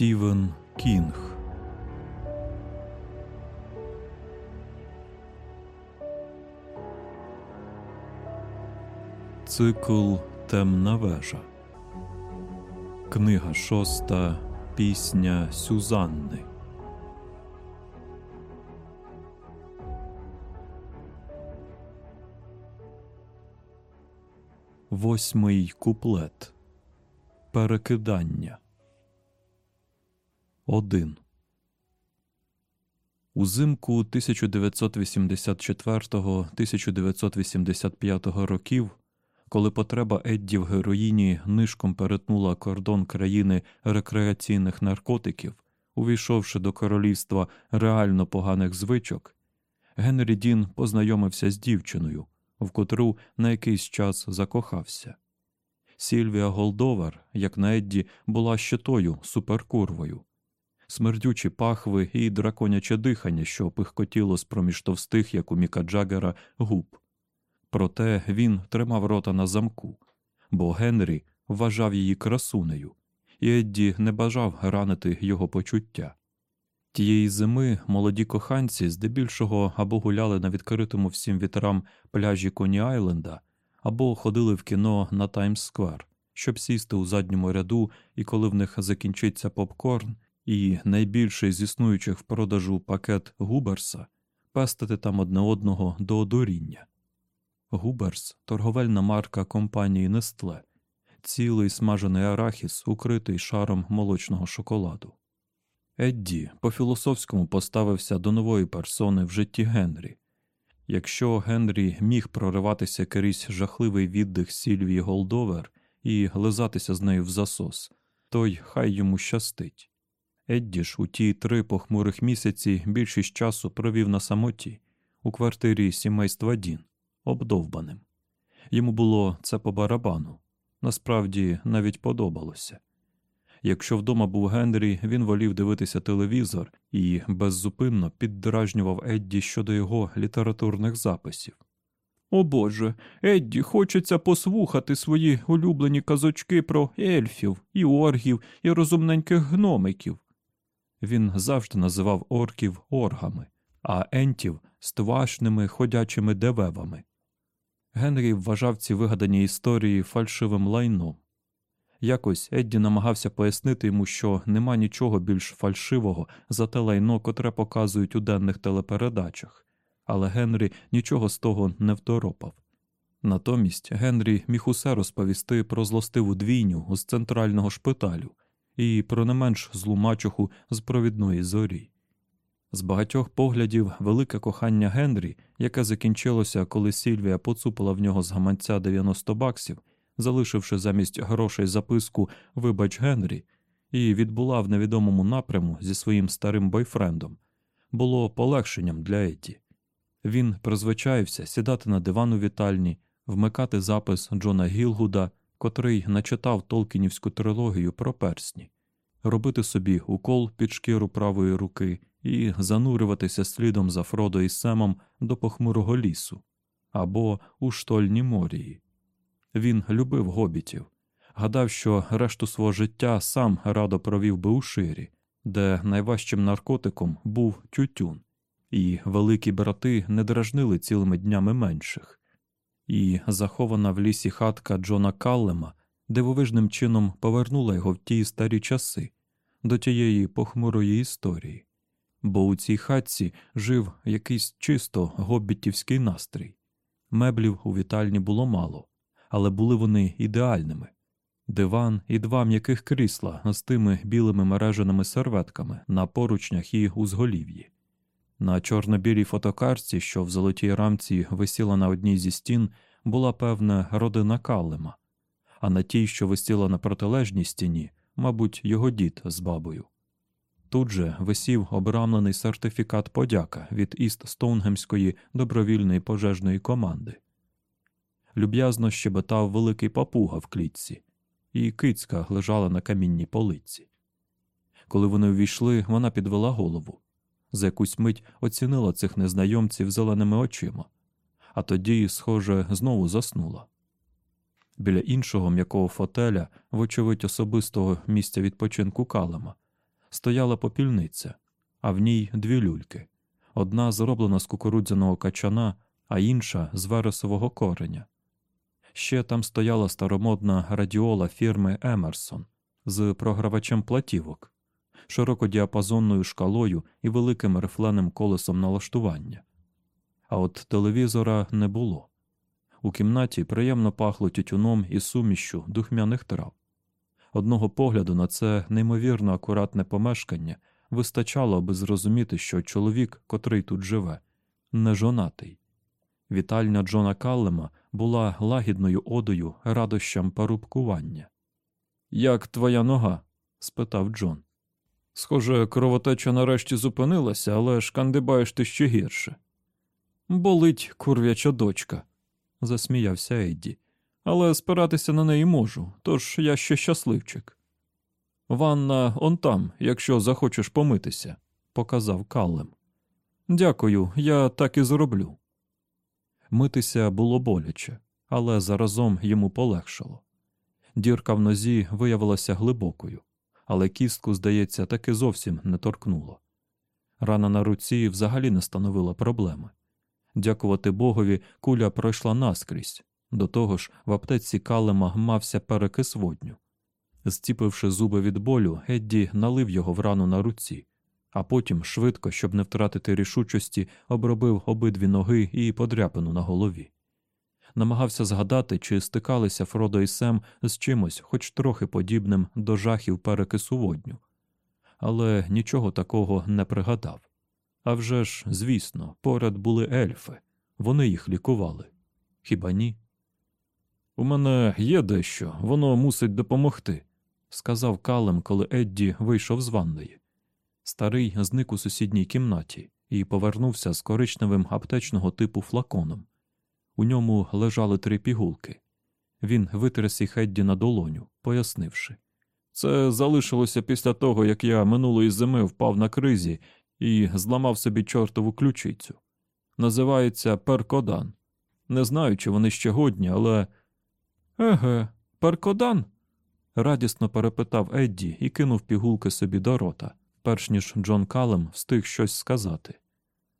Стівен Кінг. Цикл Темна вежа. Книга шоста. Пісня Сюзанни. Восьмий куплет. Перекидання. Один. Узимку 1984-1985 років, коли потреба Едді в героїні нишком перетнула кордон країни рекреаційних наркотиків, увійшовши до королівства реально поганих звичок, Генрі Дін познайомився з дівчиною, в котру на якийсь час закохався. Сільвія Голдовер, як на Едді, була чистою суперкурвою. Смердючі пахви і драконяче дихання, що пихкотіло з проміж товстих, як у Міка Джаггера, губ. Проте він тримав рота на замку, бо Генрі вважав її красунею, і Едді не бажав ранити його почуття. Тієї зими молоді коханці здебільшого або гуляли на відкритому всім вітрам пляжі Коні Айленда, або ходили в кіно на Таймс Сквер, щоб сісти у задньому ряду, і коли в них закінчиться попкорн і найбільший з існуючих в продажу пакет Губерса, пестити там одне одного до одуріння. Губерс торговельна марка компанії Нестле, цілий смажений арахіс, укритий шаром молочного шоколаду. Едді по-філософському поставився до нової персони в житті Генрі. Якщо Генрі міг прориватися крізь жахливий віддих Сільвії Голдовер і лизатися з нею в засос, то й хай йому щастить. Едді ж у ті три похмурих місяці більшість часу провів на самоті у квартирі сімейства Дін, обдовбаним. Йому було це по барабану, насправді навіть подобалося. Якщо вдома був Генрі, він волів дивитися телевізор і беззупинно піддражнював Едді щодо його літературних записів. О Боже, Едді хочеться послухати свої улюблені казочки про ельфів, і оргів, і розумненьких гномиків. Він завжди називав орків оргами, а ентів ствашними ходячими девевами. Генрі вважав ці вигадані історії фальшивим лайном. Якось Едді намагався пояснити йому, що нема нічого більш фальшивого за те лайно, котре показують у денних телепередачах, але Генрі нічого з того не второпав. Натомість Генрі міг усе розповісти про злостиву двійню з центрального шпиталю і про не менш злу мачуху з провідної зорі. З багатьох поглядів велике кохання Генрі, яке закінчилося, коли Сільвія поцупила в нього з гаманця 90 баксів, залишивши замість грошей записку Вибач Генрі, і відбула в невідомому напряму зі своїм старим бойфрендом, було полегшенням для Едді. Він призвичаївся сідати на диван у вітальні, вмикати запис Джона Гілгуда, котрий начитав Толкінівську трилогію про персні, робити собі укол під шкіру правої руки і занурюватися слідом за Фродо і Семом до похмурого лісу або у штольні морії. Він любив гобітів, гадав, що решту свого життя сам радо провів би у ширі, де найважчим наркотиком був тютюн, і великі брати не дражнили цілими днями менших. І захована в лісі хатка Джона Каллема дивовижним чином повернула його в ті старі часи, до тієї похмурої історії, бо у цій хатці жив якийсь чисто гоббітівський настрій. Меблів у вітальні було мало але були вони ідеальними диван і два м'яких крісла з тими білими мереженими серветками на поручнях і узголів'ї. На чорно-білій фотокарці, що в золотій рамці висіла на одній зі стін, була певна родина Каллема, а на тій, що висіла на протилежній стіні, мабуть, його дід з бабою. Тут же висів обрамлений сертифікат подяка від Іст Стоунгемської добровільної пожежної команди люб'язно щебетав великий папуга в клітці, і кицька лежала на камінній полиці. Коли вони увійшли, вона підвела голову. За якусь мить оцінила цих незнайомців зеленими очима, а тоді, схоже, знову заснула. Біля іншого м'якого фотеля, вочевидь особистого місця відпочинку калема, стояла попільниця, а в ній дві люльки одна зроблена з кукурудзяного качана, а інша з вересового кореня. Ще там стояла старомодна радіола фірми Емерсон з програвачем платівок, широкодіапазонною шкалою і великим рифленим колесом налаштування. А от телевізора не було. У кімнаті приємно пахло тютюном і сумішю духмяних трав. Одного погляду на це неймовірно акуратне помешкання вистачало, аби зрозуміти, що чоловік, котрий тут живе, не жонатий. Вітальня Джона Каллема була лагідною одою радощам парубкування. Як твоя нога? спитав Джон. Схоже, кровотеча нарешті зупинилася, але шкандибаєш ти ще гірше. Болить курвяча дочка, засміявся Едді. Але спиратися на неї можу, тож я ще щасливчик. Ванна он там, якщо захочеш помитися, показав Каллем. Дякую, я так і зроблю. Митися було боляче, але заразом йому полегшало. Дірка в нозі виявилася глибокою, але кістку, здається, таки зовсім не торкнуло. Рана на руці взагалі не становила проблеми. Дякувати Богові, куля пройшла наскрізь. До того ж, в аптеці калема мався перекис водню. Зціпивши зуби від болю, Едді налив його в рану на руці, а потім, швидко, щоб не втратити рішучості, обробив обидві ноги і подряпину на голові. Намагався згадати, чи стикалися Фродо і Сем з чимось, хоч трохи подібним до жахів перекису водню, але нічого такого не пригадав. А вже ж, звісно, поряд були ельфи, вони їх лікували. Хіба ні? У мене є дещо, воно мусить допомогти, сказав Калем, коли Едді вийшов з ванної. Старий зник у сусідній кімнаті і повернувся з коричневим аптечного типу флаконом. У ньому лежали три пігулки. Він витряс їх Едді на долоню, пояснивши. Це залишилося після того, як я минулої зими впав на кризі і зламав собі чортову ключицю. Називається перкодан. Не знаю, чи вони ще годні, але. Еге, перкодан? радісно перепитав Едді і кинув пігулки собі до рота, перш ніж Джон Калем встиг щось сказати.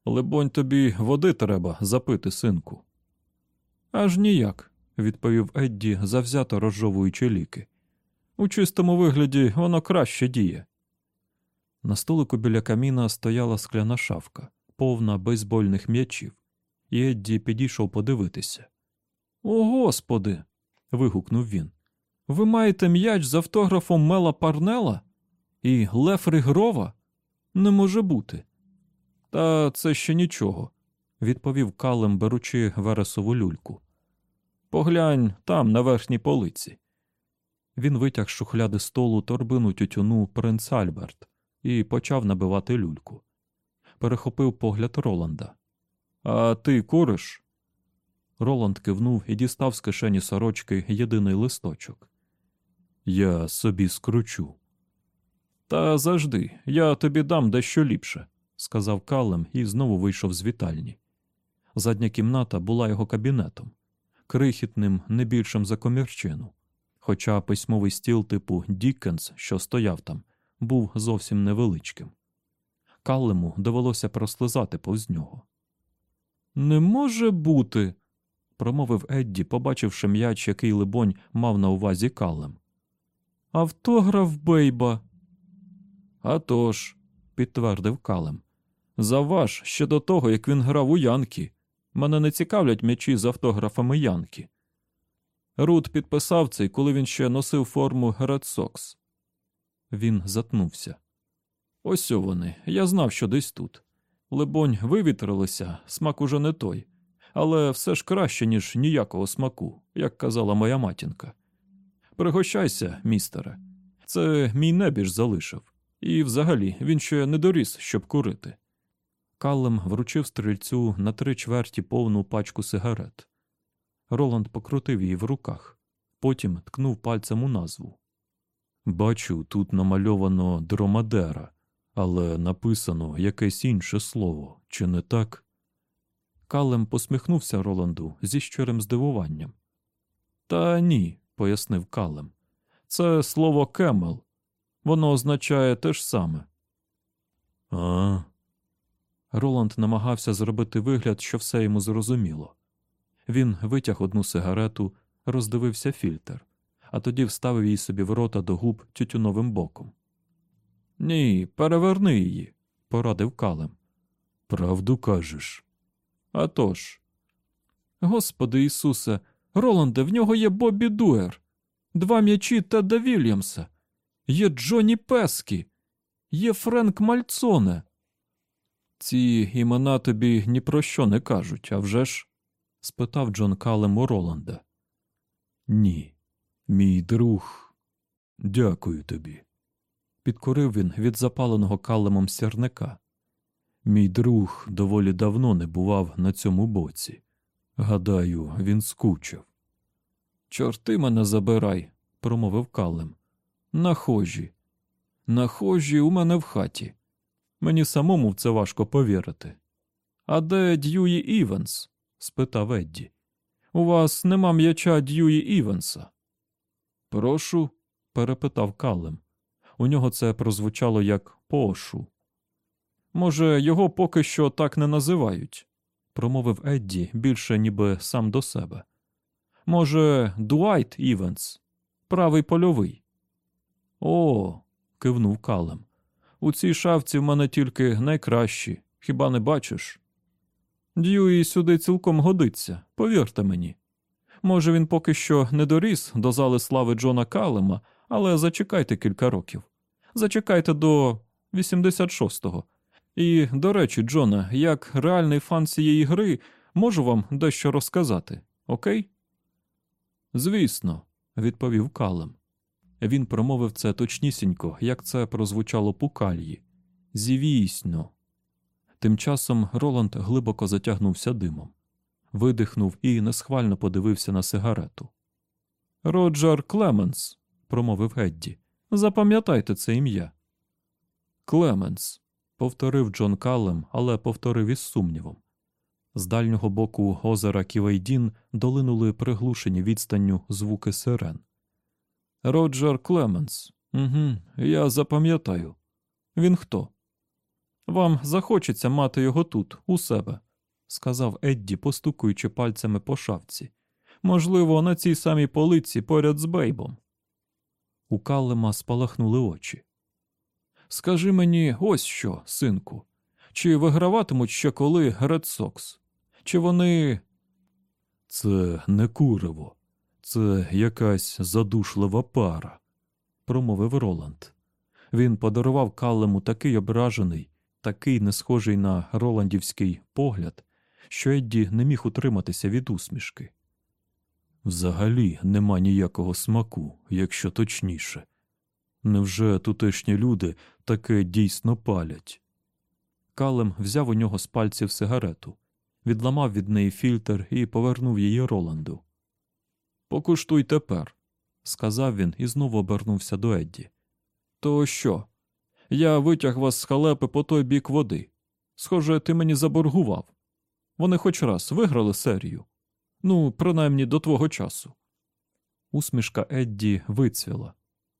Либонь, тобі води треба запити, синку. Аж ніяк, відповів Едді, завзято розжовуючи ліки. У чистому вигляді воно краще діє. На столику біля каміна стояла скляна шафка, повна бейсбольних м'ячів, і Едді підійшов подивитися. О, господи. вигукнув він. Ви маєте м'яч з автографом Мела Парнела? І Лефри Грова? Не може бути. Та це ще нічого, відповів Калем, беручи вересову люльку. Поглянь там, на верхній полиці. Він витяг з шухляди столу торбину тютюну принц Альберт і почав набивати люльку. Перехопив погляд Роланда. А ти куриш? Роланд кивнув і дістав з кишені сорочки єдиний листочок. Я собі скручу. Та завжди, я тобі дам дещо ліпше, сказав Калем і знову вийшов з вітальні. Задня кімната була його кабінетом, крихітним не більшим за комірчину, хоча письмовий стіл типу Діккенс, що стояв там, був зовсім невеличким. Каллему довелося прослизати повз нього. Не може бути, промовив Едді, побачивши м'яч, який, либонь, мав на увазі Каллем. Автограф Бейба. «Атож», – підтвердив Каллем. Зауваж ще до того, як він грав у Янки. Мене не цікавлять м'ячі з автографами Янки. Рут підписав цей, коли він ще носив форму Red Sox. Він затнувся. Ось вони. Я знав, що десь тут. Либонь, вивітрилися, смак уже не той, але все ж краще, ніж ніякого смаку, як казала моя матінка. Пригощайся, містере. Це мій небіж залишив, і взагалі він ще не доріс, щоб курити. Каллем вручив стрільцю на три чверті повну пачку сигарет. Роланд покрутив її в руках, потім ткнув пальцем у назву. Бачу, тут намальовано дромадера, але написано якесь інше слово, чи не так? Калем посміхнувся Роланду зі щирим здивуванням. Та ні, пояснив Калем. Це слово кемел. Воно означає те ж саме. А. Роланд намагався зробити вигляд, що все йому зрозуміло. Він витяг одну сигарету, роздивився фільтр, а тоді вставив її собі в рота до губ тютюновим боком. Ні, переверни її, порадив калем. Правду кажеш. «А тож». Господи Ісусе, Роланде, в нього є Бобі Дуер, два м'ячі Теда Вільямса, є Джоні Пескі, є Френк Мальцоне. Ці імена тобі ні про що не кажуть, а вже ж? спитав Джон Калем у Роланда. Ні, мій друг, дякую тобі. Підкорив він від запаленого калемом сірника. Мій друг доволі давно не бував на цьому боці. Гадаю, він скучив. Чорти мене забирай, промовив калем. Нахожі. Нахожі у мене в хаті. Мені самому в це важко повірити. А де Дьюї Івенс? спитав Едді. У вас нема м'яча Дьюї Івенса. Прошу, перепитав Калем. У нього це прозвучало як пошу. Може, його поки що так не називають, промовив Едді більше ніби сам до себе. Може, Дуайт Івенс, правий польовий. О, кивнув Каллем. У цій шафці в мене тільки найкращі, хіба не бачиш? Дьюї сюди цілком годиться, повірте мені. Може, він поки що не доріс до зали слави Джона Каллема, але зачекайте кілька років. Зачекайте до 86-го. І, до речі, Джона, як реальний фан цієї гри, можу вам дещо розказати, окей? Звісно, відповів Калем. Він промовив це точнісінько, як це прозвучало пукальї. Зівісно. Тим часом Роланд глибоко затягнувся димом, видихнув і несхвально подивився на сигарету. Роджер Клеменс, промовив Едді. Запам'ятайте це ім'я. Клеменс, повторив Джон Каллем, але повторив із сумнівом. З дальнього боку озера Ківейдін долинули приглушені відстанню звуки сирен. Роджер Клеменс. Угу, Я запам'ятаю. Він хто? Вам захочеться мати його тут, у себе, сказав Едді, постукуючи пальцями по шафці. Можливо, на цій самій полиці поряд з Бейбом. У Каллема спалахнули очі. Скажи мені ось що, синку. Чи виграватимуть ще коли Ред Сокс? Чи вони. Це не куриво, це якась задушлива пара, промовив Роланд. Він подарував Каллему такий ображений, такий не схожий на Роландівський погляд, що Едді не міг утриматися від усмішки. Взагалі нема ніякого смаку, якщо точніше. Невже тутешні люди таке дійсно палять? Калем взяв у нього з пальців сигарету, відламав від неї фільтр і повернув її Роланду. Покуштуй тепер, сказав він і знову обернувся до Едді. То що? Я витяг вас з халепи по той бік води. Схоже, ти мені заборгував. Вони хоч раз виграли серію. Ну, принаймні до твого часу. Усмішка Едді вицвіла.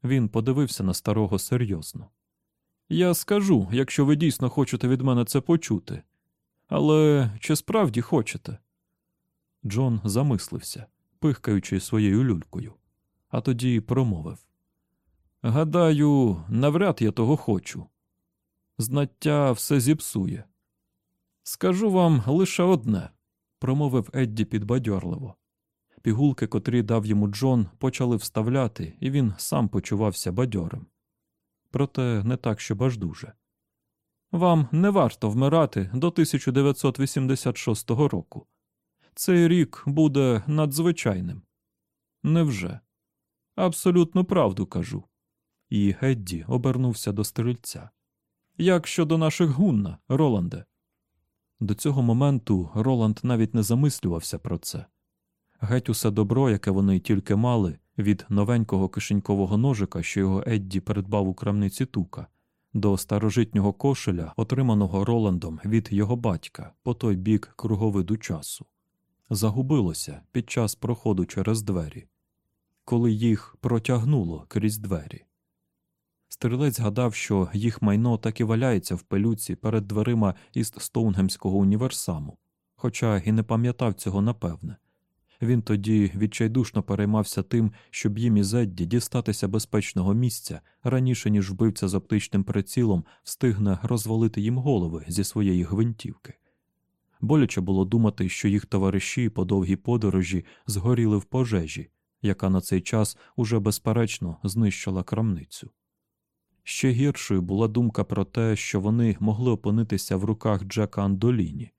Він подивився на старого серйозно. Я скажу, якщо ви дійсно хочете від мене це почути. Але чи справді хочете? Джон замислився, пихкаючи своєю люлькою, а тоді промовив Гадаю, навряд я того хочу. Знаття все зіпсує. Скажу вам лише одне, промовив Едді підбадьорливо. Пігулки, котрі дав йому Джон, почали вставляти, і він сам почувався бадьорим. Проте не так, що баждуже. Вам не варто вмирати до 1986 року. Цей рік буде надзвичайним. Невже? Абсолютну правду кажу. І Гедді обернувся до стрільця. Як щодо наших гунна, Роланде? До цього моменту Роланд навіть не замислювався про це. Геть усе добро, яке вони тільки мали, від новенького кишенькового ножика, що його Едді придбав у крамниці тука, до старожитнього кошеля, отриманого Роландом від його батька по той бік круговиду часу, загубилося під час проходу через двері, коли їх протягнуло крізь двері. Стрілець гадав, що їх майно так і валяється в пилюці перед дверима із Стоунгемського універсаму, хоча і не пам'ятав цього напевне. Він тоді відчайдушно переймався тим, щоб їм із Едді дістатися безпечного місця раніше, ніж вбивця з оптичним прицілом встигне розвалити їм голови зі своєї гвинтівки. Боляче було думати, що їх товариші по довгій подорожі згоріли в пожежі, яка на цей час уже безперечно знищила крамницю. Ще гіршою була думка про те, що вони могли опинитися в руках Джека Андоліні.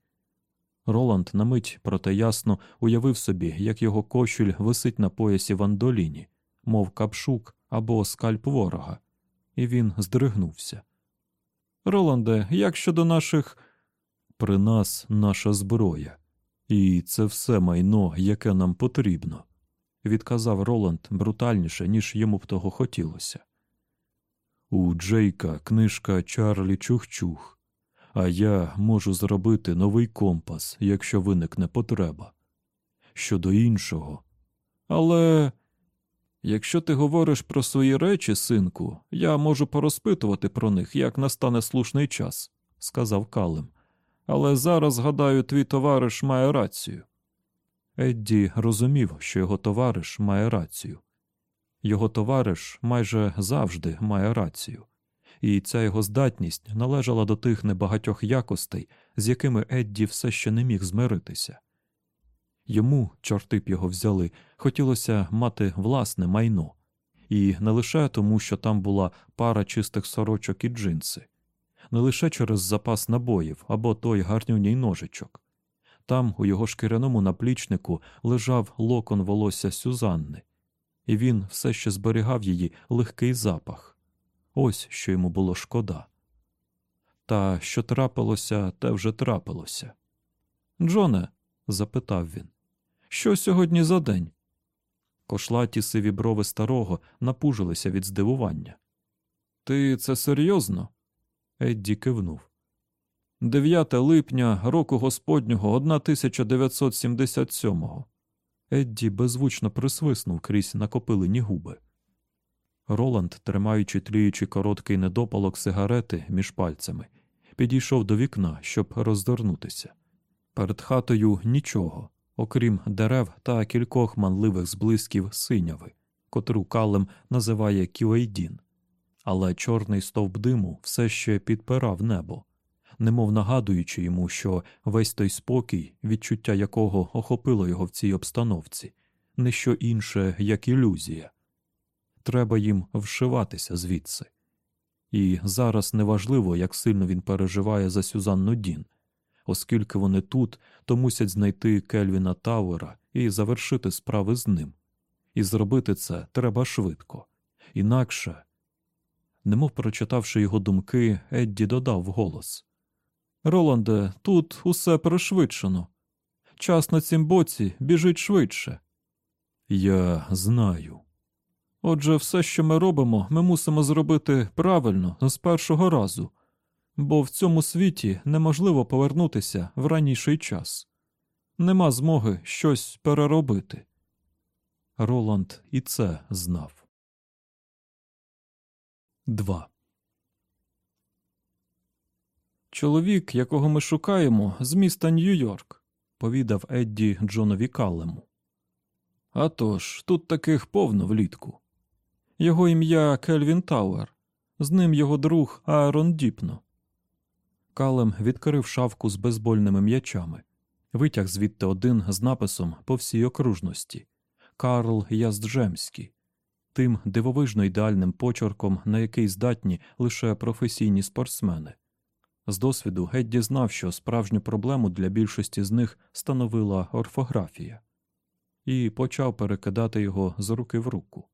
Роланд на мить, проте ясно, уявив собі, як його кошуль висить на поясі в Андоліні, мов капшук або скальп ворога, і він здригнувся. Роланде, як щодо наших. При нас наша зброя, і це все майно, яке нам потрібно, відказав Роланд брутальніше, ніж йому б того хотілося. У Джейка книжка Чарлі Чух-Чух, а я можу зробити новий компас, якщо виникне потреба. Щодо іншого. Але якщо ти говориш про свої речі, синку, я можу порозпитувати про них, як настане слушний час, сказав Калем. Але зараз, гадаю, твій товариш має рацію. Едді розумів, що його товариш має рацію. Його товариш майже завжди має рацію, і ця його здатність належала до тих небагатьох якостей, з якими Едді все ще не міг змиритися. Йому, чорти б його взяли, хотілося мати власне майно, і не лише тому, що там була пара чистих сорочок і джинси, не лише через запас набоїв або той гарнюній ножичок. Там, у його шкіряному наплічнику, лежав локон волосся Сюзанни, і він все ще зберігав її легкий запах. Ось що йому було шкода. Та що трапилося, те вже трапилося. Джоне, запитав він, що сьогодні за день? Кошлаті сиві брови старого напужилися від здивування. Ти це серйозно? Едді кивнув. 9 липня року Господнього 1977-го. Едді беззвучно присвиснув крізь накопилені губи. Роланд, тримаючи тліючи короткий недопалок сигарети між пальцями, підійшов до вікна, щоб роздорнутися. Перед хатою нічого, окрім дерев та кількох манливих зблисків синяви, котру калем називає Кюейдін. Але чорний стовп диму все ще підпирав небо, немов нагадуючи йому, що весь той спокій, відчуття якого охопило його в цій обстановці, не що інше, як ілюзія. Треба їм вшиватися звідси. І зараз неважливо, як сильно він переживає за Сюзанну Дін, оскільки вони тут, то мусять знайти Кельвіна Тауера і завершити справи з ним. І зробити це треба швидко. Інакше, немов прочитавши його думки, Едді додав голос Роланде, тут усе пришвидшено. Час на цім боці біжить швидше. Я знаю. Отже, все, що ми робимо, ми мусимо зробити правильно з першого разу, бо в цьому світі неможливо повернутися в раніший час. Нема змоги щось переробити. Роланд і це знав. 2. Чоловік, якого ми шукаємо, з міста Нью-Йорк, повідав Едді Джонові Каллему. «Атож, тут таких повно влітку. Його ім'я Кельвін Тауер, з ним його друг Аарон Діпно. Калем відкрив шавку з бейсбольними м'ячами, витяг звідти один з написом по всій окружності Карл Язджемський, тим дивовижно ідеальним почерком, на який здатні лише професійні спортсмени. З досвіду Гедді знав, що справжню проблему для більшості з них становила орфографія, і почав перекидати його з руки в руку.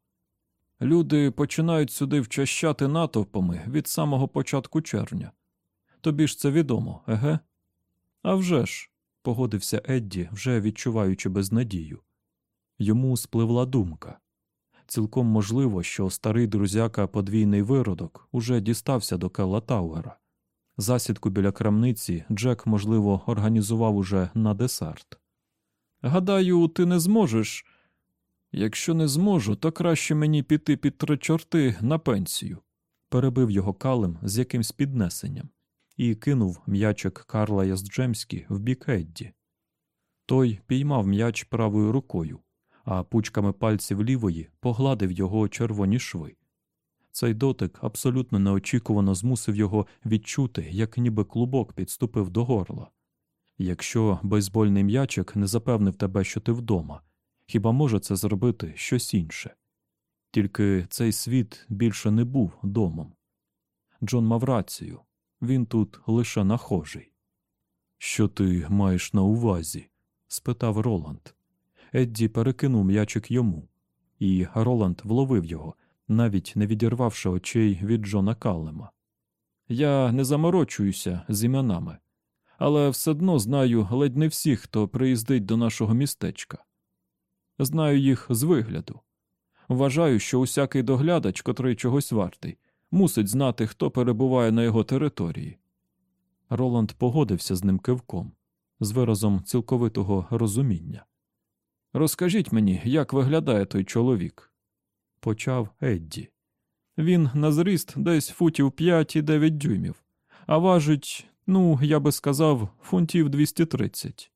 Люди починають сюди вчащати натовпами від самого початку червня. Тобі ж це відомо, еге? «А вже ж», – погодився Едді, вже відчуваючи безнадію. Йому спливла думка. Цілком можливо, що старий друзяка подвійний виродок уже дістався до Келла Тауера. Засідку біля крамниці Джек, можливо, організував уже на десерт. Гадаю, ти не зможеш. Якщо не зможу, то краще мені піти під три чорти на пенсію, перебив його калем з якимсь піднесенням і кинув м'ячик Карла Язджемські в бік Едді. Той піймав м'яч правою рукою, а пучками пальців лівої погладив його червоні шви. Цей дотик абсолютно неочікувано змусив його відчути, як ніби клубок підступив до горла. Якщо бейсбольний м'ячик не запевнив тебе, що ти вдома, хіба може це зробити щось інше? Тільки цей світ більше не був домом. Джон мав рацію він тут лише нахожий. Що ти маєш на увазі? спитав Роланд. Едді перекинув м'ячик йому, і Роланд вловив його, навіть не відірвавши очей від Джона Каллема. Я не заморочуюся з іменами, але все одно знаю ледь не всіх, хто приїздить до нашого містечка. Знаю їх з вигляду. Вважаю, що усякий доглядач, котрий чогось вартий, мусить знати, хто перебуває на його території. Роланд погодився з ним кивком, з виразом цілковитого розуміння. Розкажіть мені, як виглядає той чоловік, почав Едді. Він на зріст десь футів 5 і 9 дюймів, а важить, ну, я би сказав, фунтів 230.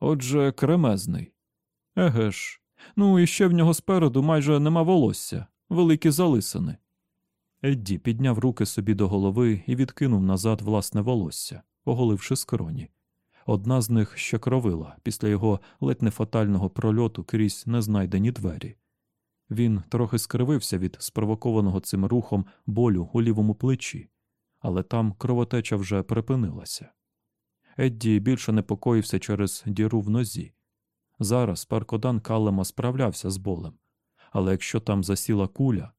Отже, кремезний. Еге ж, ну і ще в нього спереду майже нема волосся, великі залисини. Едді підняв руки собі до голови і відкинув назад власне волосся, оголивши скроні. Одна з них ще кровила після його ледь не фатального прольоту крізь незнайдені двері. Він трохи скривився від спровокованого цим рухом болю у лівому плечі, але там кровотеча вже припинилася. Едді більше непокоївся через діру в нозі. Зараз паркодан Калема справлявся з болем, але якщо там засіла куля,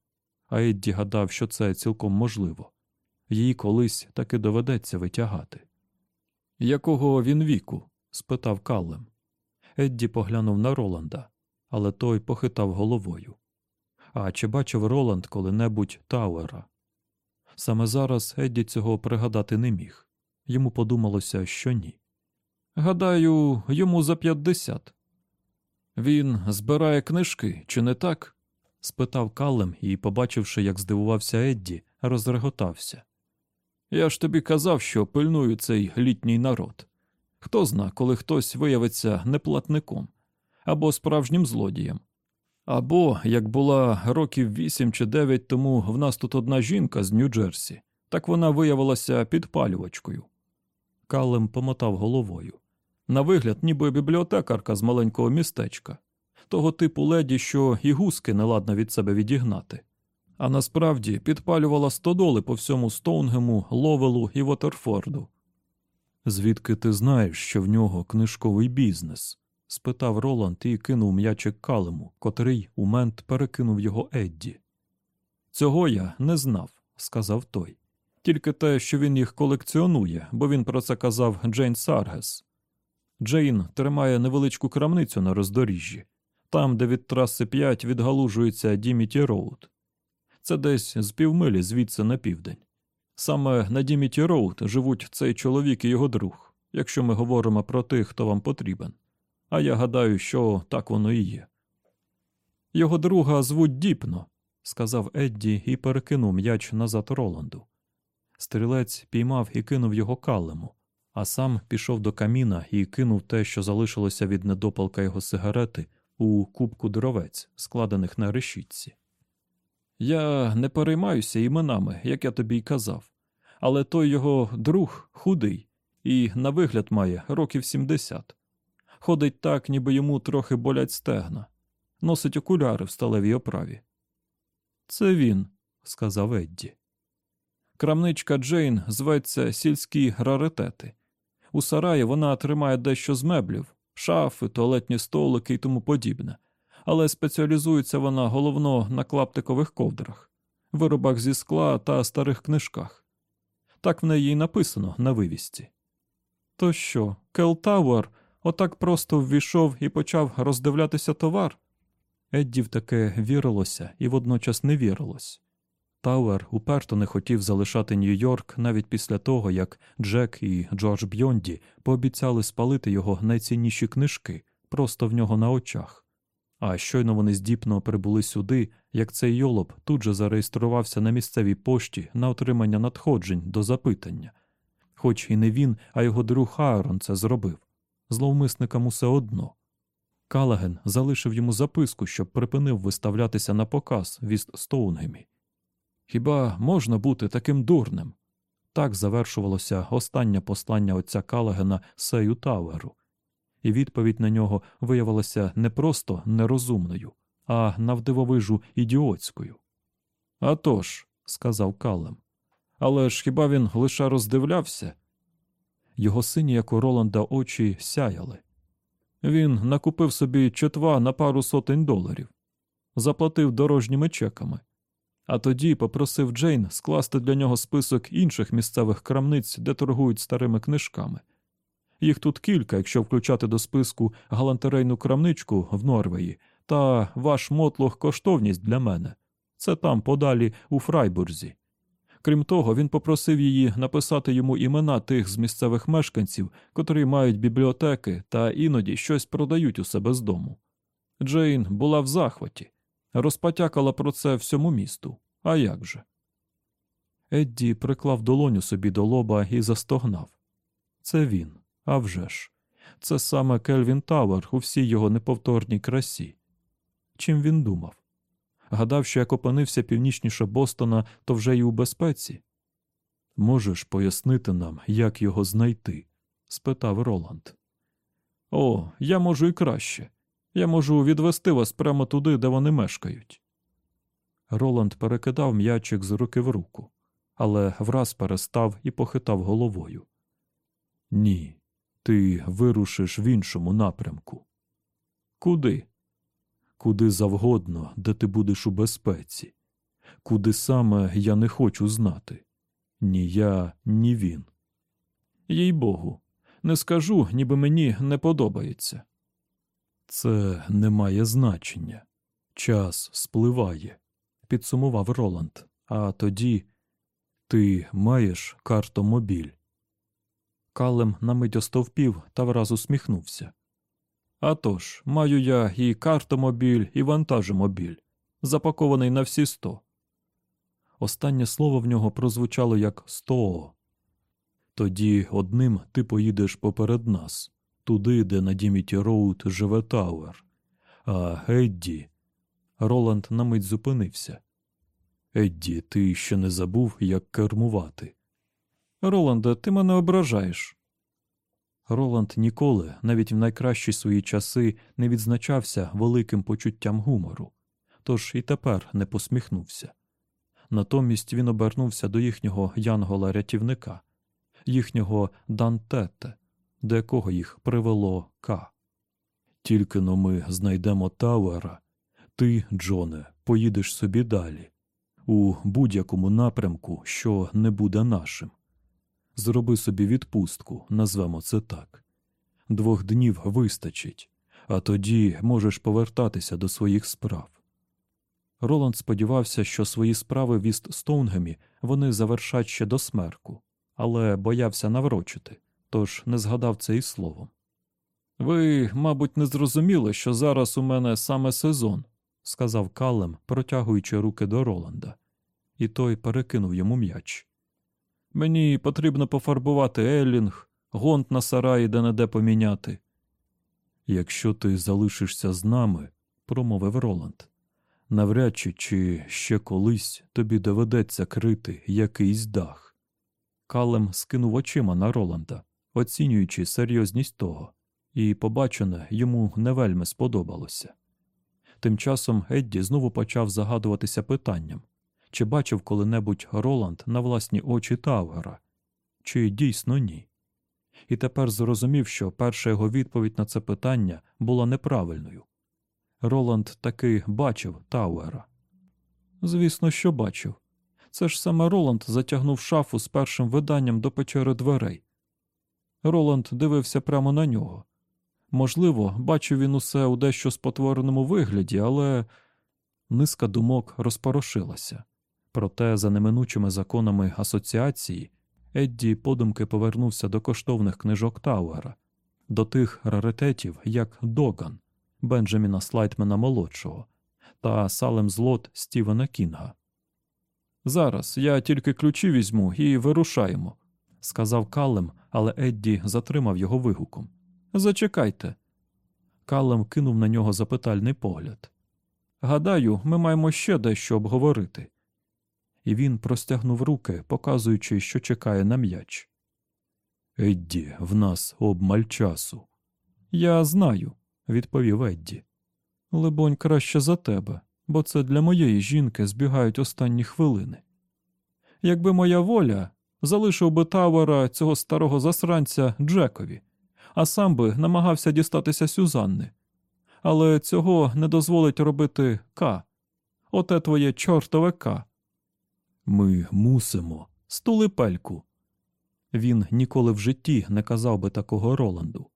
а Едді гадав, що це цілком можливо, її колись таки доведеться витягати. Якого він віку? спитав Каллем. Едді поглянув на Роланда, але той похитав головою. А чи бачив Роланд коли-небудь Тауера? Саме зараз Едді цього пригадати не міг. Йому подумалося, що ні. Гадаю, йому за п'ятдесят. Він збирає книжки, чи не так? спитав Каллем і, побачивши, як здивувався Едді, розреготався. Я ж тобі казав, що пильную цей літній народ. Хто зна, коли хтось виявиться неплатником або справжнім злодієм. Або, як була років вісім чи дев'ять тому в нас тут одна жінка з Нью-Джерсі, так вона виявилася підпалювачкою. Калем помотав головою. На вигляд, ніби бібліотекарка з маленького містечка, того типу леді, що і гуски неладно від себе відігнати. А насправді підпалювала стодоли по всьому Стоунгему, Ловелу і Вотерфорду. Звідки ти знаєш, що в нього книжковий бізнес? спитав Роланд і кинув м'ячик Каллему, котрий у мент перекинув його Едді. Цього я не знав, сказав той. Тільки те, що він їх колекціонує, бо він про це казав Джейн Саргас. Джейн тримає невеличку крамницю на роздоріжжі, там, де від траси 5 відгалужується Діміті Роуд. Це десь з півмилі звідси на південь. Саме на Діміті Роуд живуть цей чоловік і його друг, якщо ми говоримо про тих, хто вам потрібен. А я гадаю, що так воно і є. Його друга звуть Діпно, сказав Едді і перекинув м'яч назад Роланду. Стрілець піймав і кинув його калему, а сам пішов до каміна і кинув те, що залишилося від недопалка його сигарети, у кубку дровець, складених на решітці. Я не переймаюся іменами, як я тобі й казав, але той його друг худий і на вигляд має років сімдесят. Ходить так, ніби йому трохи болять стегна, носить окуляри в сталевій оправі. Це він, сказав Едді. Крамничка Джейн зветься сільські раритети. У сараї вона тримає дещо з меблів, шафи, туалетні столики і тому подібне, але спеціалізується вона головно на клаптикових ковдрах, виробах зі скла та старих книжках. Так в неї й написано на вивісці. То що, Кел Тауер отак просто ввійшов і почав роздивлятися товар? Едді в таке вірилося і водночас не вірилось. Тауер уперто не хотів залишати Нью-Йорк навіть після того, як Джек і Джордж Бьонді пообіцяли спалити його найцінніші книжки просто в нього на очах. А щойно вони з Діпно прибули сюди, як цей йолоп тут же зареєструвався на місцевій пошті на отримання надходжень до запитання. Хоч і не він, а його друг Аарон це зробив. Зловмисникам усе одно. Калаген залишив йому записку, щоб припинив виставлятися на показ віст Стоунгемі. Хіба можна бути таким дурним? Так завершувалося останнє послання отця Калагена Сею Тауеру, і відповідь на нього виявилася не просто нерозумною, а навдивовижу ідіотською. «А тож», – сказав Калем, але ж хіба він лише роздивлявся? Його сині, як у Роланда, очі сяяли. Він накупив собі четва на пару сотень доларів, заплатив дорожніми чеками, а тоді попросив Джейн скласти для нього список інших місцевих крамниць, де торгують старими книжками. Їх тут кілька, якщо включати до списку галантерейну крамничку в Норвеї та ваш мотлох коштовність для мене. Це там подалі у Фрайбурзі. Крім того, він попросив її написати йому імена тих з місцевих мешканців, котрі мають бібліотеки та іноді щось продають у себе з дому. Джейн була в захваті, розпотякала про це всьому місту. А як же? Едді приклав долоню собі до лоба і застогнав. Це він, Авжеж. Це саме Кельвін Тауер у всій його неповторній красі. Чим він думав? Гадав, що як опинився північніше Бостона, то вже й у безпеці. Можеш пояснити нам, як його знайти? спитав Роланд. О, я можу і краще. Я можу відвести вас прямо туди, де вони мешкають. Роланд перекидав м'ячик з руки в руку, але враз перестав і похитав головою. Ні, ти вирушиш в іншому напрямку. Куди? Куди завгодно, де ти будеш у безпеці. Куди саме я не хочу знати. Ні я, ні він. Їй богу, не скажу, ніби мені не подобається. Це не має значення. Час спливає, підсумував Роланд. А тоді ти маєш картомобіль. Калем на мить остовпів та враз усміхнувся. «А тож, маю я і картомобіль, і вантажомобіль, запакований на всі сто. Останнє слово в нього прозвучало як сто. Тоді одним ти поїдеш поперед нас, туди, де на Діміті Роуд живе Тауер. А Едді. Роланд на мить зупинився. Едді, ти ще не забув, як кермувати. Роланде, ти мене ображаєш. Роланд ніколи, навіть в найкращі свої часи, не відзначався великим почуттям гумору, тож і тепер не посміхнувся. Натомість він обернувся до їхнього янгола-рятівника, їхнього Дантете, до якого їх привело К. Тільки но ми знайдемо Тауера, ти, Джоне, поїдеш собі далі, у будь-якому напрямку, що не буде нашим. Зроби собі відпустку, назвемо це так. Двох днів вистачить, а тоді можеш повертатися до своїх справ. Роланд сподівався, що свої справи в Іст Стоунгемі вони завершать ще до смерку, але боявся наврочити, тож не згадав це і словом. Ви, мабуть, не зрозуміли, що зараз у мене саме сезон, сказав Каллем, протягуючи руки до Роланда, і той перекинув йому м'яч. Мені потрібно пофарбувати Еллінг, гонт на сараї де не де поміняти. Якщо ти залишишся з нами, промовив Роланд, навряд чи чи ще колись тобі доведеться крити якийсь дах. Калем скинув очима на Роланда, оцінюючи серйозність того, і побачене йому не вельми сподобалося. Тим часом Едді знову почав загадуватися питанням чи бачив коли-небудь Роланд на власні очі Таугера, чи дійсно ні. І тепер зрозумів, що перша його відповідь на це питання була неправильною. Роланд таки бачив Тауера. Звісно, що бачив. Це ж саме Роланд затягнув шафу з першим виданням до печери дверей. Роланд дивився прямо на нього. Можливо, бачив він усе у дещо спотвореному вигляді, але низка думок розпорошилася. Проте, за неминучими законами асоціації, Едді подумки повернувся до коштовних книжок Тауера, до тих раритетів, як Доган, Бенджаміна Слайтмена молодшого та Салем Злот Стівена Кінга. Зараз я тільки ключі візьму і вирушаємо, сказав Калем, але Едді затримав його вигуком. Зачекайте. Калем кинув на нього запитальний погляд. Гадаю, ми маємо ще дещо обговорити. І він простягнув руки, показуючи, що чекає на м'яч. Едді, в нас обмаль часу. Я знаю, відповів Едді. Либонь, краще за тебе, бо це для моєї жінки збігають останні хвилини. Якби моя воля, залишив би Тауера цього старого засранця Джекові, а сам би намагався дістатися Сюзанни. Але цього не дозволить робити К. Оте твоє чортове К. Ми мусимо, стули пельку. Він ніколи в житті не казав би такого Роланду,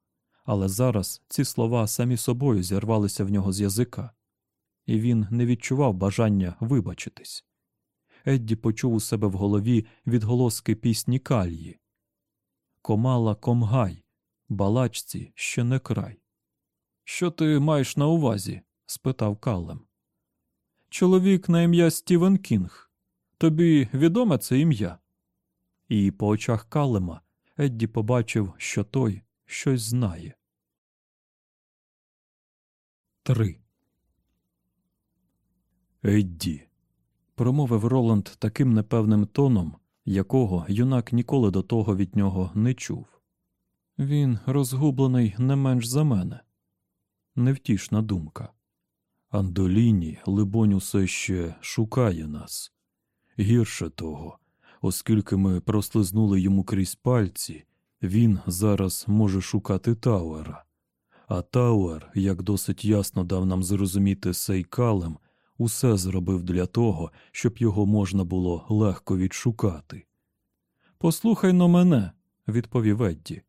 але зараз ці слова самі собою зірвалися в нього з язика, і він не відчував бажання вибачитись. Едді почув у себе в голові відголоски пісні Кальї. Комала комгай, балачці ще не край. Що ти маєш на увазі? спитав Каллем. Чоловік на ім'я Стівен Кінг. Тобі відоме це ім'я? І по очах Калема Едді побачив, що той щось знає. 3. Едді. промовив Роланд таким непевним тоном, якого юнак ніколи до того від нього не чув. Він розгублений не менш за мене. Невтішна думка. Андоліні, либонь, усе ще шукає нас. Гірше того, оскільки ми прослизнули йому крізь пальці, він зараз може шукати Тауера. А Тауер, як досить ясно дав нам зрозуміти Сейкалем, усе зробив для того, щоб його можна було легко відшукати. Послухай-но мене, відповів Едді.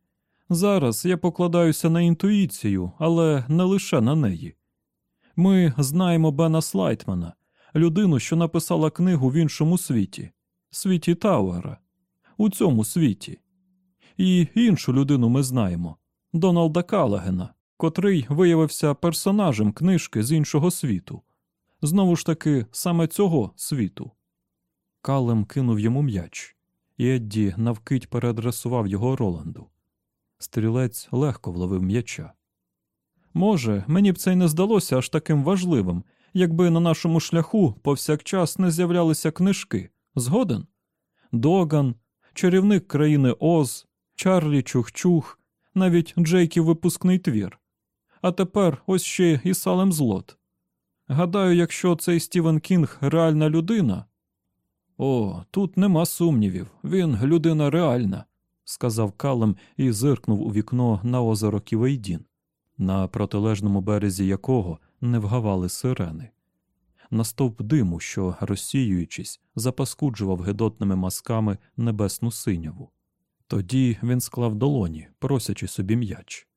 Зараз я покладаюся на інтуїцію, але не лише на неї. Ми знаємо Бена Слайтмана, людину, що написала книгу в іншому світі, світі Тауера, у цьому світі. І іншу людину ми знаємо Доналда Калагена, котрий виявився персонажем книжки з іншого світу. Знову ж таки, саме цього світу. Калем кинув йому м'яч, і Едді навкить переадресував його Роланду. Стрілець легко вловив м'яча. Може, мені б це й не здалося аж таким важливим, якби на нашому шляху повсякчас не з'являлися книжки. Згоден? Доган, чарівник країни Оз, Чарлі Чух-Чух, навіть Джейків випускний твір. А тепер ось ще і Салем Злот. Гадаю, якщо цей Стівен Кінг реальна людина. О, тут нема сумнівів, він людина реальна, сказав Калем і зиркнув у вікно на озеро Ківейдін, на протилежному березі якого не вгавали сирени. На стовп диму, що, розсіюючись, запаскуджував гедотними масками небесну синяву. Тоді він склав долоні, просячи собі м'яч.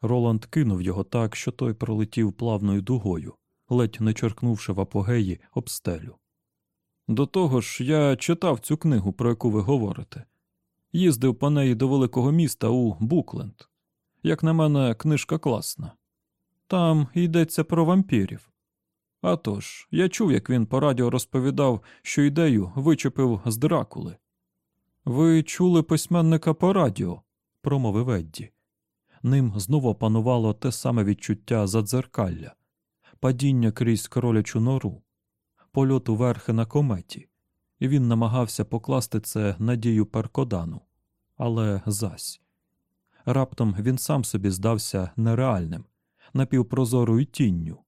Роланд кинув його так, що той пролетів плавною дугою, ледь не черкнувши в апогеї об стелю. До того ж, я читав цю книгу, про яку ви говорите. Їздив по неї до великого міста у Букленд. Як на мене, книжка класна. Там йдеться про вампірів. А тож, я чув, як він по радіо розповідав, що ідею вичепив з Дракули. Ви чули письменника по радіо, промовив Едді. Ним знову опанувало те саме відчуття задзеркалля, падіння крізь кролячу нору, польот верхи на кометі, і він намагався покласти це надію перкодану. Але зась. Раптом він сам собі здався нереальним, напівпрозорою тінню,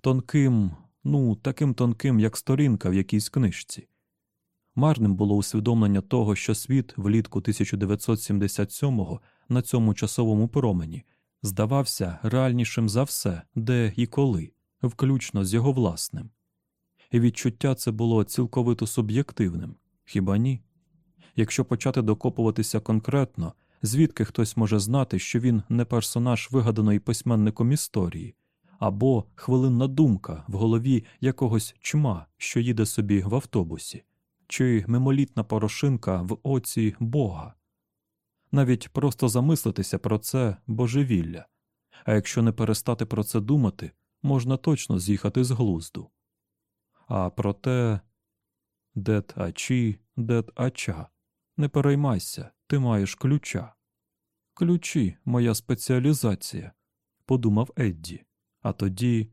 тонким, ну, таким тонким, як сторінка в якійсь книжці. Марним було усвідомлення того, що світ влітку 1977-го на цьому часовому промені здавався реальнішим за все, де і коли, включно з його власним. І відчуття це було цілковито суб'єктивним, хіба ні? Якщо почати докопуватися конкретно, звідки хтось може знати, що він не персонаж вигаданої письменником історії, або хвилинна думка в голові якогось чма, що їде собі в автобусі, чи мимолітна порошинка в оці Бога. Навіть просто замислитися про це божевілля, А якщо не перестати про це думати, можна точно з'їхати з глузду. А проте дет ачі, дет ача. Не переймайся, ти маєш ключа. Ключі, моя спеціалізація, подумав Едді. А тоді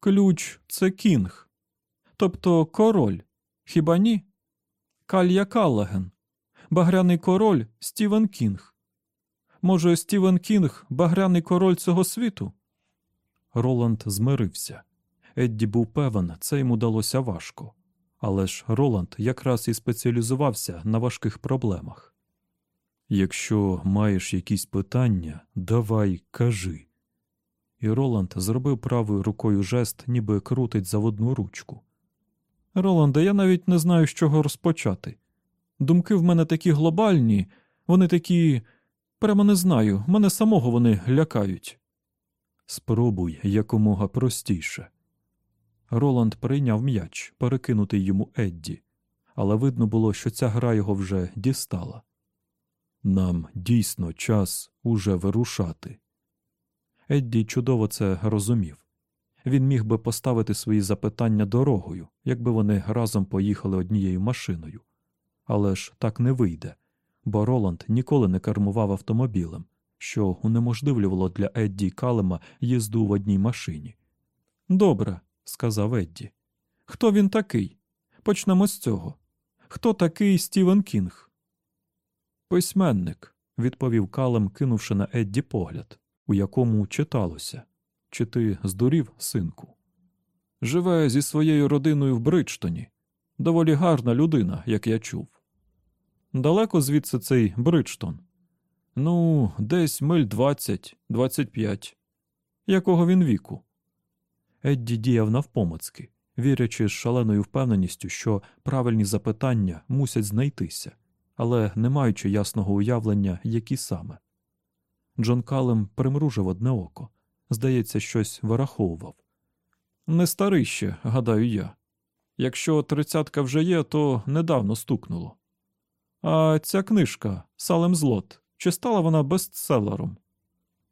ключ це кінг. Тобто король. Хіба ні? Калья Каллаген. Багряний король Стівен Кінг. Може, Стівен Кінг багряний король цього світу? Роланд змирився. Едді був певен, це йому далося важко. Але ж Роланд якраз і спеціалізувався на важких проблемах. Якщо маєш якісь питання, давай кажи. І Роланд зробив правою рукою жест, ніби крутить заводну ручку. Роланде, я навіть не знаю, з чого розпочати. Думки в мене такі глобальні, вони такі. Прямо не знаю, мене самого вони лякають. Спробуй якомога простіше. Роланд прийняв м'яч, перекинутий йому Едді, але видно було, що ця гра його вже дістала. Нам дійсно час уже вирушати. Едді чудово це розумів. Він міг би поставити свої запитання дорогою, якби вони разом поїхали однією машиною. Але ж так не вийде, бо Роланд ніколи не кермував автомобілем, що унеможливлювало для Едді Калема їзду в одній машині. Добре, сказав Едді. Хто він такий? Почнемо з цього. Хто такий Стівен Кінг? Письменник, відповів Калем, кинувши на Едді погляд, у якому читалося Чи ти здурів, синку? Живе зі своєю родиною в Бриджтоні. Доволі гарна людина, як я чув. Далеко звідси цей Бриджтон? Ну, десь миль двадцять, двадцять п'ять. Якого він віку? Едді діяв навпомацки, вірячи з шаленою впевненістю, що правильні запитання мусять знайтися, але не маючи ясного уявлення, які саме. Джон Калем примружив одне око, здається, щось вираховував. Не старий ще, гадаю я. Якщо тридцятка вже є, то недавно стукнуло. А ця книжка Салем Злот, чи стала вона бестселером?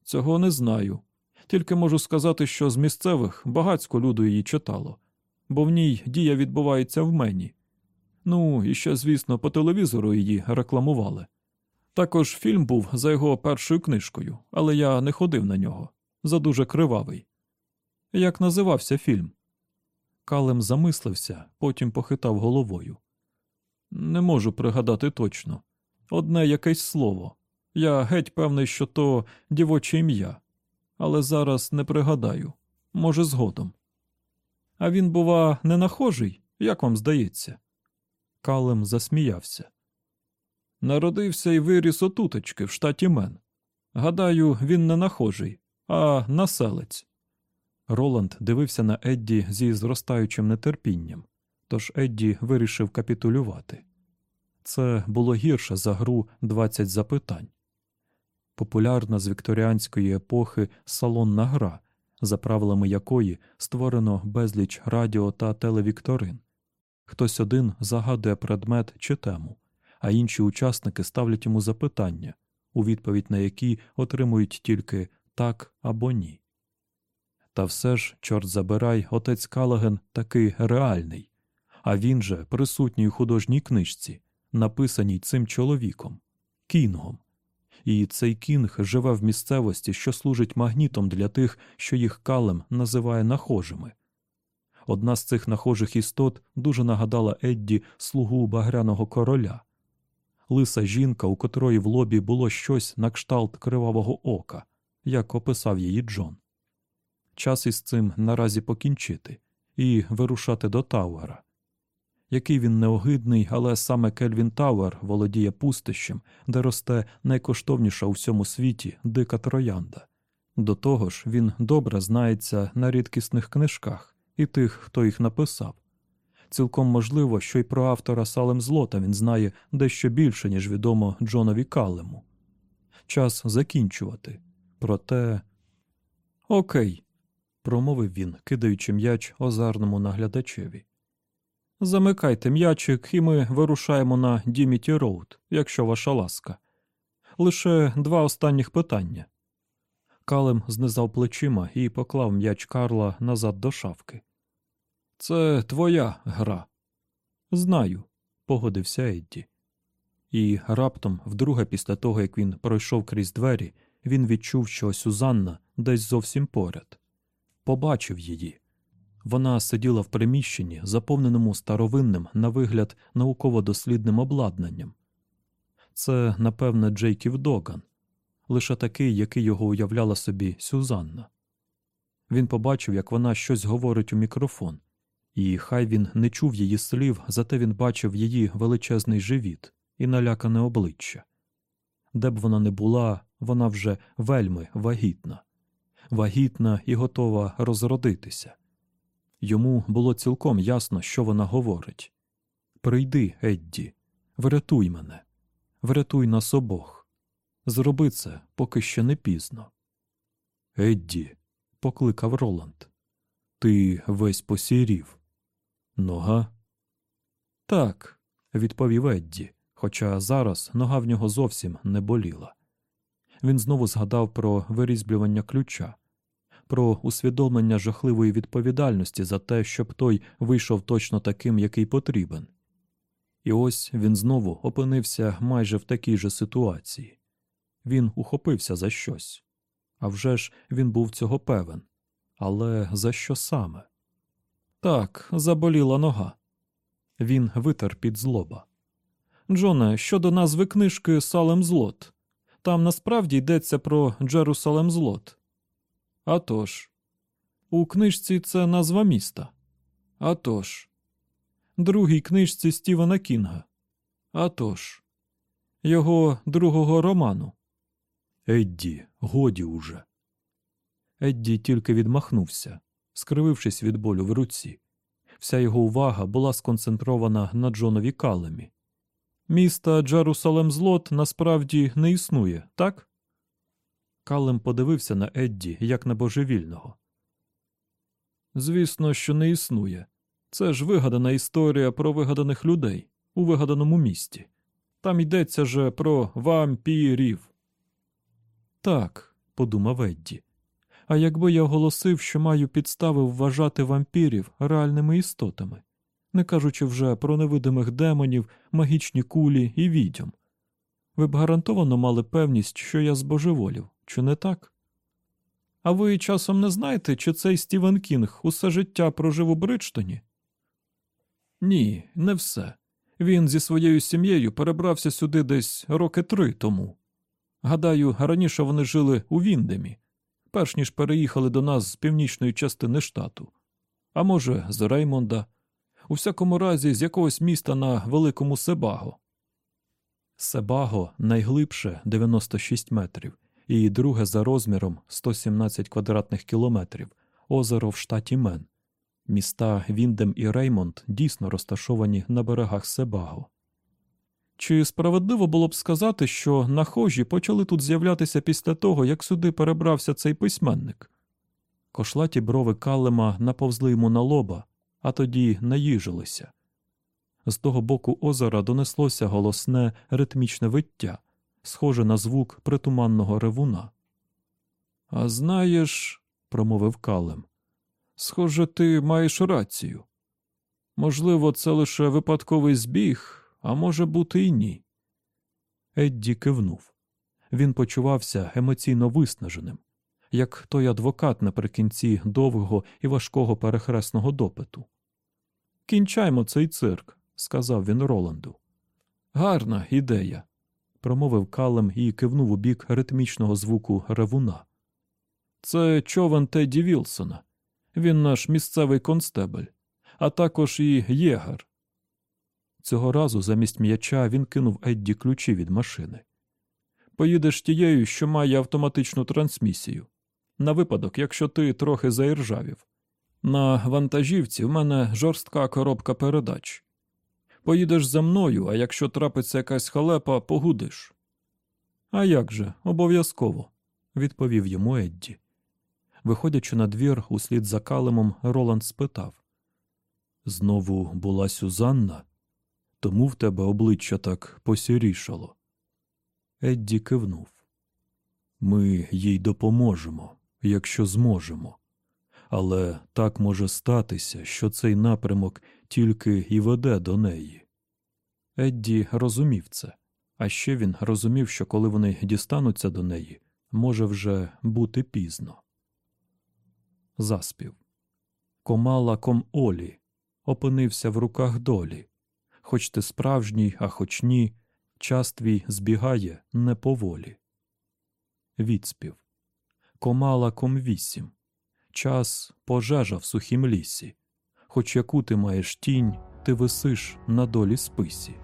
Цього не знаю. Тільки можу сказати, що з місцевих багацько люду її читало, бо в ній дія відбувається в мені. Ну, і ще, звісно, по телевізору її рекламували. Також фільм був за його першою книжкою, але я не ходив на нього задуже кривавий. Як називався фільм? Калем замислився, потім похитав головою. Не можу пригадати точно. Одне якесь слово. Я геть певний, що то дівоче ім'я, але зараз не пригадаю, може, згодом. А він, бува, не нахожий, як вам здається? Калем засміявся. Народився і виріс отутечки в штаті Мен. Гадаю, він не нахожий, а населець. Роланд дивився на Едді зі зростаючим нетерпінням, тож Едді вирішив капітулювати. Це було гірше за гру «20 запитань. Популярна з вікторіанської епохи салонна гра, за правилами якої створено безліч радіо та телевікторин. Хтось один загадує предмет чи тему, а інші учасники ставлять йому запитання, у відповідь на які отримують тільки так або ні. Та все ж, чорт забирай, отець Калаген такий реальний, а він же присутній у художній книжці, написаній цим чоловіком, кінгом. І цей кінг живе в місцевості, що служить магнітом для тих, що їх калем називає нахожими. Одна з цих нахожих істот дуже нагадала Едді слугу багряного короля, лиса жінка, у котрої в лобі було щось на кшталт кривавого ока, як описав її Джон. Час із цим наразі покінчити і вирушати до Тауера. Який він не огидний, але саме Кельвін Тауер володіє пустищем, де росте найкоштовніша у всьому світі дика троянда. До того ж, він добре знається на рідкісних книжках і тих, хто їх написав. Цілком можливо, що й про автора Салем Злота він знає дещо більше, ніж відомо Джонові Калему. Час закінчувати. Проте. Окей, промовив він, кидаючи м'яч озерному наглядачеві. Замикайте м'ячик, і ми вирушаємо на Діміті Роуд, якщо ваша ласка. Лише два останніх питання. Калем знизав плечима і поклав м'яч Карла назад до шафки. Це твоя гра. Знаю, погодився Едді. І раптом, вдруге, після того, як він пройшов крізь двері, він відчув, що Сюзанна десь зовсім поряд. Побачив її. Вона сиділа в приміщенні, заповненому старовинним, на вигляд, науково-дослідним обладнанням. Це, напевне, Джейків Доган, лише такий, який його уявляла собі Сюзанна. Він побачив, як вона щось говорить у мікрофон, і хай він не чув її слів, зате він бачив її величезний живіт і налякане обличчя. Де б вона не була, вона вже вельми вагітна, вагітна і готова розродитися. Йому було цілком ясно, що вона говорить Прийди, Едді, врятуй мене, врятуй нас обох. Зроби це, поки ще не пізно. Едді, покликав Роланд. Ти весь посірів. Нога? Так, відповів Едді, хоча зараз нога в нього зовсім не боліла. Він знову згадав про вирізблювання ключа, про усвідомлення жахливої відповідальності за те, щоб той вийшов точно таким, який потрібен. І ось він знову опинився майже в такій же ситуації. Він ухопився за щось. А вже ж він був цього певен. Але за що саме? Так, заболіла нога. Він витер під злоба. Джоне, щодо назви книжки Салем Злот. Там насправді йдеться про Джерусалем Злот. «А тож. у книжці це назва міста. «А тож. другій книжці Стівена Кінга. «А тож. його другого роману. Едді, годі уже. Едді тільки відмахнувся, скривившись від болю в руці. Вся його увага була сконцентрована на Джонові Калемі. Міста Джерусалем Злот насправді не існує, так? Калем подивився на Едді як на божевільного. Звісно, що не існує. Це ж вигадана історія про вигаданих людей у вигаданому місті. Там йдеться же про вампірів. Так, подумав Едді. А якби я оголосив, що маю підстави вважати вампірів реальними істотами, не кажучи вже про невидимих демонів, магічні кулі і відьом, ви б гарантовано мали певність, що я збожеволів, чи не так? А ви часом не знаєте, чи цей Стівен Кінг усе життя прожив у Бриджтоні? Ні, не все. Він зі своєю сім'єю перебрався сюди десь роки три тому. Гадаю, раніше вони жили у Віндемі, перш ніж переїхали до нас з північної частини штату, а може, з Реймонда, у всякому разі, з якогось міста на Великому Себаго. Себаго найглибше 96 метрів, і друге за розміром 117 квадратних кілометрів озеро в штаті Мен. Міста Віндем і Реймонд дійсно розташовані на берегах Себаго. Чи справедливо було б сказати, що нахожі почали тут з'являтися після того, як сюди перебрався цей письменник? Кошлаті брови калема наповзли йому на лоба, а тоді наїжилися. З того боку озера донеслося голосне ритмічне виття, схоже на звук притуманного ревуна. А знаєш, промовив калем, схоже, ти маєш рацію. Можливо, це лише випадковий збіг а може бути, і ні. Едді кивнув. Він почувався емоційно виснаженим, як той адвокат наприкінці довгого і важкого перехресного допиту. Кінчаймо цей цирк, сказав він Роланду. Гарна ідея, промовив калем і кивнув у бік ритмічного звуку ревуна. Це човен Тедді Вілсона. Він наш місцевий констебель, а також і єгар. Цього разу замість м'яча він кинув Едді ключі від машини. Поїдеш тією, що має автоматичну трансмісію. На випадок, якщо ти трохи заіржавів. На вантажівці в мене жорстка коробка передач. Поїдеш за мною, а якщо трапиться якась халепа, погудиш. А як же, обов'язково, відповів йому Едді. Виходячи на двір, услід за калемом, Роланд спитав Знову була Сюзанна? тому в тебе обличчя так посірішало. Едді кивнув. Ми їй допоможемо, якщо зможемо. Але так може статися, що цей напрямок тільки і веде до неї. Едді розумів це, а ще він розумів, що коли вони дістануться до неї, може вже бути пізно. Заспів. Комала ком Олі опинився в руках долі. Хоч ти справжній, а хоч ні, час твій збігає не поволі. Відспів. Комала ком вісім. Час пожежа в сухім лісі. Хоч яку ти маєш тінь, ти висиш на долі списі.